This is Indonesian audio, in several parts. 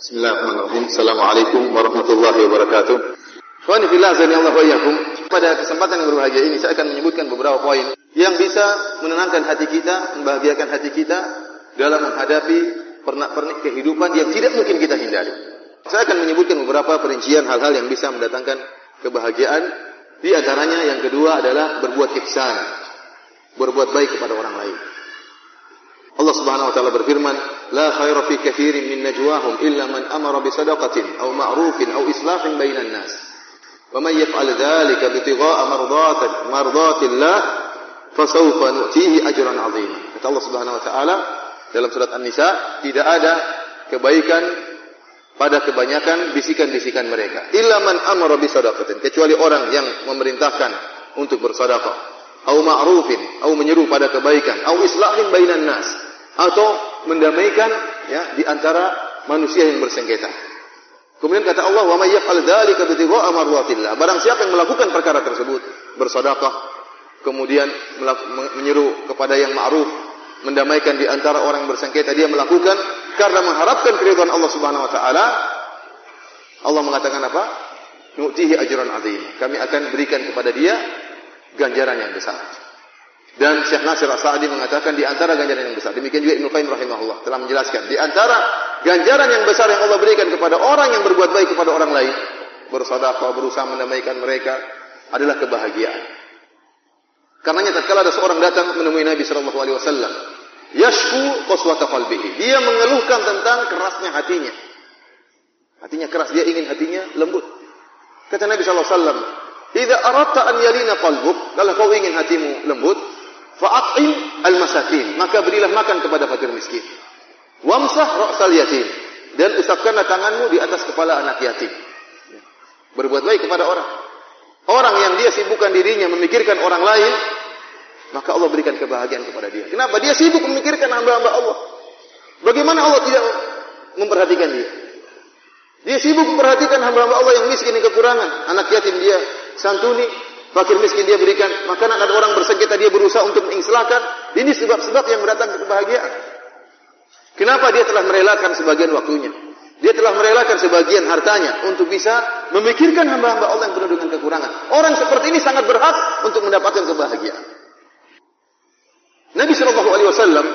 Bismillahirrahmanirrahim. Assalamualaikum warahmatullahi wabarakatuh. Ikhwani fillah Allah wa iyyakum. Pada kesempatan yang berbahagia ini saya akan menyebutkan beberapa poin yang bisa menenangkan hati kita, membahagiakan hati kita dalam menghadapi pernak-pernik kehidupan yang tidak mungkin kita hindari. Saya akan menyebutkan beberapa perincian hal-hal yang bisa mendatangkan kebahagiaan. Di antaranya yang kedua adalah berbuat ihsan, berbuat baik kepada orang lain. Allah Subhanahu wa taala berfirman, "La khaira fi katsirin min najwahum illa man amara bi sadaqatin aw ma'rufin aw islahin bainan nas." Wa man yaf'al dzalika bitigha'a mardatin mardatillah fasawfa nu'tihi ajran 'azima. Kata Allah Subhanahu wa taala dalam surat An-Nisa, tidak ada kebaikan pada kebanyakan bisikan-bisikan mereka. Illa man amara bi sadaqatin, kecuali orang yang memerintahkan untuk bersedekah, au ma'rufin, au menyeru pada kebaikan, au islahin bainan nas atau mendamaikan ya di antara manusia yang bersengketa. Kemudian kata Allah, "Wa may yaf'al dzalika bitigha'a marwatillah." Barang siapa yang melakukan perkara tersebut, bersedekah, kemudian menyeru kepada yang ma'ruf, mendamaikan di antara orang yang bersengketa, dia melakukan karena mengharapkan keridhaan Allah Subhanahu wa taala. Allah mengatakan apa? Nu'tihi ajran azim. Kami akan berikan kepada dia ganjaran yang besar. Dan Syekh Nasir As-Sa'di mengatakan di antara ganjaran yang besar. Demikian juga Ibnu Qayyim rahimahullah telah menjelaskan di antara ganjaran yang besar yang Allah berikan kepada orang yang berbuat baik kepada orang lain, bersedekah, berusaha mendamaikan mereka adalah kebahagiaan. Karenanya tatkala ada seorang datang menemui Nabi sallallahu alaihi wasallam, yashku qaswata qalbihi. Dia mengeluhkan tentang kerasnya hatinya. Hatinya keras, dia ingin hatinya lembut. Kata Nabi sallallahu alaihi wasallam, "Idza aradta an yalina qalbuk, kalau kau ingin hatimu lembut, Fa'at'im al-masakin. Maka berilah makan kepada fakir miskin. Wamsah ra'sal yatim. Dan usapkanlah tanganmu di atas kepala anak yatim. Berbuat baik kepada orang. Orang yang dia sibukkan dirinya memikirkan orang lain, maka Allah berikan kebahagiaan kepada dia. Kenapa? Dia sibuk memikirkan hamba-hamba Allah. Bagaimana Allah tidak memperhatikan dia? Dia sibuk memperhatikan hamba-hamba Allah yang miskin dan kekurangan. Anak yatim dia santuni, fakir miskin dia berikan makanan, ada orang bersengketa dia berusaha untuk mengislahkan. Ini sebab-sebab yang mendatangkan kebahagiaan. Kenapa dia telah merelakan sebagian waktunya? Dia telah merelakan sebagian hartanya untuk bisa memikirkan hamba-hamba Allah yang penuh dengan kekurangan. Orang seperti ini sangat berhak untuk mendapatkan kebahagiaan. Nabi Shallallahu Alaihi Wasallam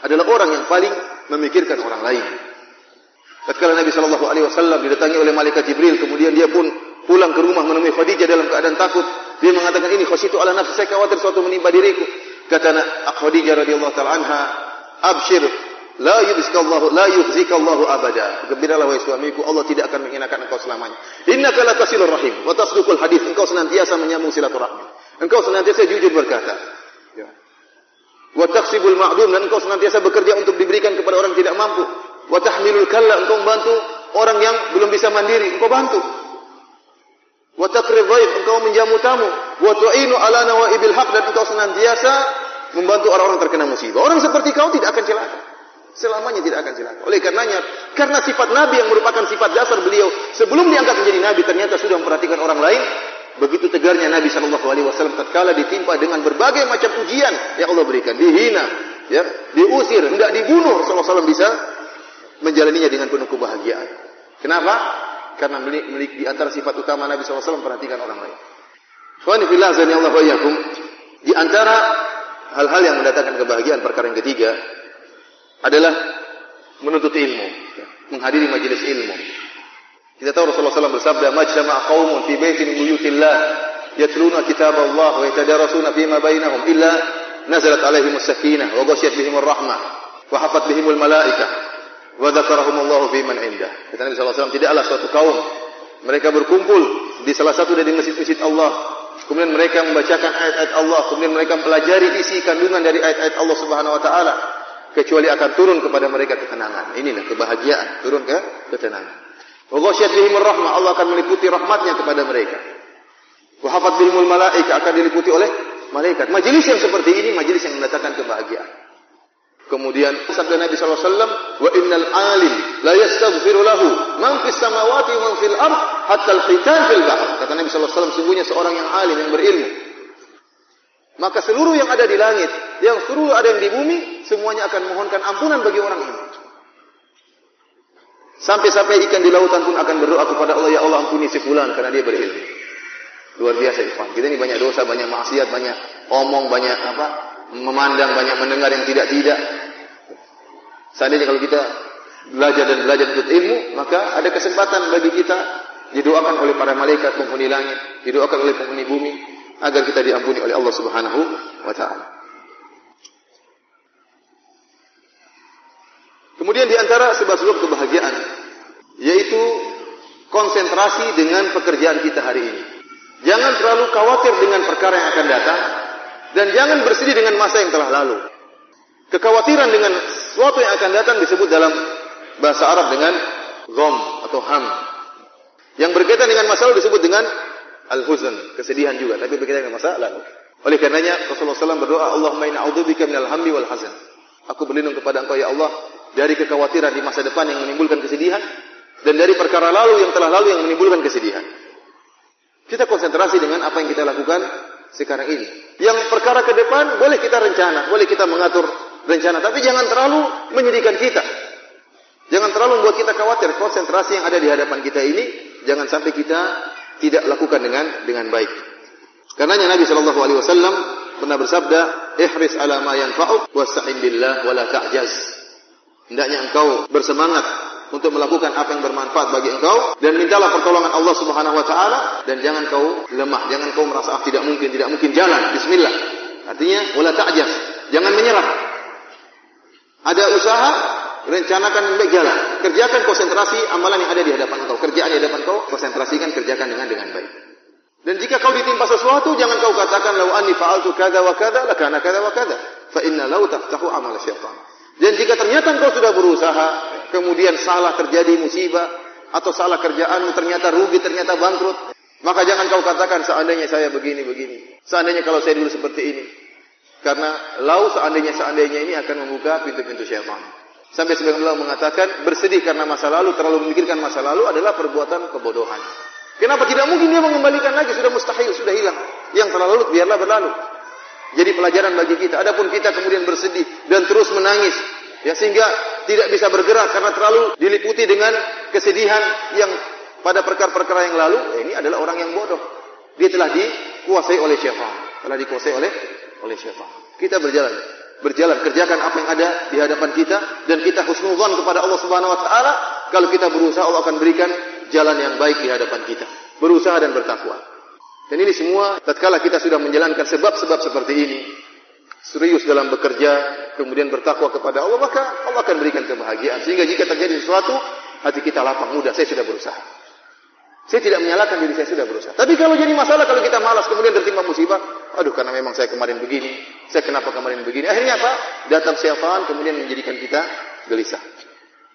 adalah orang yang paling memikirkan orang lain. Ketika Nabi Shallallahu Alaihi Wasallam didatangi oleh malaikat Jibril, kemudian dia pun pulang ke rumah menemui keadaan takut. Dia mengatakan ini khasitu ala nafsi saya khawatir suatu menimpa diriku. Kata Khadijah radhiyallahu taala anha, "Abshir, la yuzzikallahu la yuzzikallahu abada." Gembiralah wahai suamiku, Allah tidak akan menghinakan engkau selamanya. Innaka latasilur rahim wa tasduqul hadis. Engkau senantiasa menyambung silaturahmi. Engkau senantiasa jujur berkata. Ya. Wa taqsibul ma'dum dan engkau senantiasa bekerja untuk diberikan kepada orang yang tidak mampu. Wa tahmilul kalla engkau membantu orang yang belum bisa mandiri, engkau bantu. Wa taqrib engkau menjamu tamu. Wa tu'inu ala nawaibil haq dan engkau senantiasa membantu orang-orang terkena musibah. Orang seperti kau tidak akan celaka. Selamanya tidak akan celaka. Oleh karenanya, karena sifat Nabi yang merupakan sifat dasar beliau sebelum diangkat menjadi Nabi ternyata sudah memperhatikan orang lain. Begitu tegarnya Nabi Shallallahu Alaihi Wasallam tatkala ditimpa dengan berbagai macam ujian yang Allah berikan, dihina, ya, diusir, hendak dibunuh, Rasulullah SAW bisa menjalaninya dengan penuh kebahagiaan. Kenapa? Karena milik di antara sifat utama Nabi SAW perhatikan orang lain. Ikhwani fillah azani Allah wa Di antara hal-hal yang mendatangkan kebahagiaan perkara yang ketiga adalah menuntut ilmu, menghadiri majelis ilmu. Kita tahu Rasulullah SAW bersabda, "Majtama'a qaumun fi baitin buyutillah yatluna kitab Allah wa yatadarasuna fima bainahum illa nazalat alaihim as-sakinah wa ghasyiyat bihim ar-rahmah wa hafat bihim al-malaikah wa dzakarahumullahu fi man indah." Kata Nabi wasallam, tidaklah suatu kaum mereka berkumpul di salah satu dari masjid-masjid Allah. Kemudian mereka membacakan ayat-ayat Allah, kemudian mereka mempelajari isi kandungan dari ayat-ayat Allah Subhanahu wa taala kecuali akan turun kepada mereka ketenangan. Inilah kebahagiaan, turun ke ketenangan. Wa ghasyat bihimur rahmah, Allah akan meliputi rahmatnya kepada mereka. Wa hafat bihimul malaika akan diliputi oleh malaikat. Majelis yang seperti ini majelis yang mendatangkan kebahagiaan. Kemudian sabda Nabi SAW, wa innal alim la yastaghfiru lahu man fis samawati wa man fil ard hatta al-khitan fil bahr. Kata Nabi SAW, sungguhnya seorang yang alim yang berilmu. Maka seluruh yang ada di langit, yang seluruh ada yang di bumi, semuanya akan mohonkan ampunan bagi orang ini. Sampai-sampai ikan di lautan pun akan berdoa kepada Allah, ya Allah ampuni si fulan karena dia berilmu. Luar biasa ikhwan. Kita ini banyak dosa, banyak maksiat, banyak omong, banyak apa? Memandang, banyak mendengar yang tidak-tidak. Seandainya kalau kita belajar dan belajar untuk ilmu, maka ada kesempatan bagi kita didoakan oleh para malaikat penghuni langit, didoakan oleh penghuni bumi agar kita diampuni oleh Allah Subhanahu wa taala. Kemudian di antara sebab-sebab kebahagiaan yaitu konsentrasi dengan pekerjaan kita hari ini. Jangan terlalu khawatir dengan perkara yang akan datang dan jangan bersedih dengan masa yang telah lalu. Kekhawatiran dengan sesuatu yang akan datang disebut dalam bahasa Arab dengan gom atau ham. Yang berkaitan dengan masa lalu disebut dengan al-huzn, kesedihan juga, tapi berkaitan dengan masa lalu. Oleh karenanya Rasulullah SAW berdoa, Allahumma inna a'udzubika minal hammi wal hazan. Aku berlindung kepada Engkau ya Allah dari kekhawatiran di masa depan yang menimbulkan kesedihan dan dari perkara lalu yang telah lalu yang menimbulkan kesedihan. Kita konsentrasi dengan apa yang kita lakukan sekarang ini. Yang perkara ke depan boleh kita rencana, boleh kita mengatur rencana, tapi jangan terlalu menyedihkan kita. Jangan terlalu membuat kita khawatir. Konsentrasi yang ada di hadapan kita ini jangan sampai kita tidak lakukan dengan dengan baik. Karenanya Nabi Shallallahu Alaihi Wasallam pernah bersabda, "Ihris ala ma yanfa'uk wasta'in billah wa ta'jaz." Hendaknya engkau bersemangat untuk melakukan apa yang bermanfaat bagi engkau dan mintalah pertolongan Allah Subhanahu wa taala dan jangan kau lemah, jangan kau merasa ah, tidak mungkin, tidak mungkin jalan. Bismillah. Artinya wala ta'jaz. Jangan menyerah. Ada usaha, rencanakan baik jalan. Kerjakan konsentrasi amalan yang ada di hadapan engkau. Kerjaan di hadapan engkau, konsentrasikan kerjakan dengan dengan baik. Dan jika kau ditimpa sesuatu, jangan kau katakan lau anni fa'altu kada wa kada lakana kada wa kada. Fa inna lau taftahu amal syaitan. Dan jika ternyata engkau sudah berusaha, kemudian salah terjadi musibah, atau salah kerjaanmu ternyata rugi, ternyata bangkrut, maka jangan kau katakan seandainya saya begini, begini. Seandainya kalau saya dulu seperti ini. Karena lau seandainya seandainya ini akan membuka pintu-pintu syaitan. Sampai sebagian Allah mengatakan bersedih karena masa lalu, terlalu memikirkan masa lalu adalah perbuatan kebodohan. Kenapa tidak mungkin dia mengembalikan lagi? Sudah mustahil, sudah hilang. Yang telah lalu biarlah berlalu. Jadi pelajaran bagi kita. Adapun kita kemudian bersedih dan terus menangis, ya sehingga tidak bisa bergerak karena terlalu diliputi dengan kesedihan yang pada perkara-perkara yang lalu, ya ini adalah orang yang bodoh. Dia telah dikuasai oleh syaitan, telah dikuasai oleh oleh syaitan. Kita berjalan, berjalan kerjakan apa yang ada di hadapan kita dan kita husnudzon kepada Allah Subhanahu wa taala. Kalau kita berusaha Allah akan berikan jalan yang baik di hadapan kita. Berusaha dan bertakwa. Dan ini semua tatkala kita sudah menjalankan sebab-sebab seperti ini, serius dalam bekerja, kemudian bertakwa kepada Allah, maka Allah akan berikan kebahagiaan. Sehingga jika terjadi sesuatu, hati kita lapang, mudah, saya sudah berusaha. Saya tidak menyalahkan diri saya sudah berusaha. Tapi kalau jadi masalah, kalau kita malas, kemudian tertimpa musibah, aduh karena memang saya kemarin begini, saya kenapa kemarin begini. Akhirnya apa? Datang syaitan, kemudian menjadikan kita gelisah.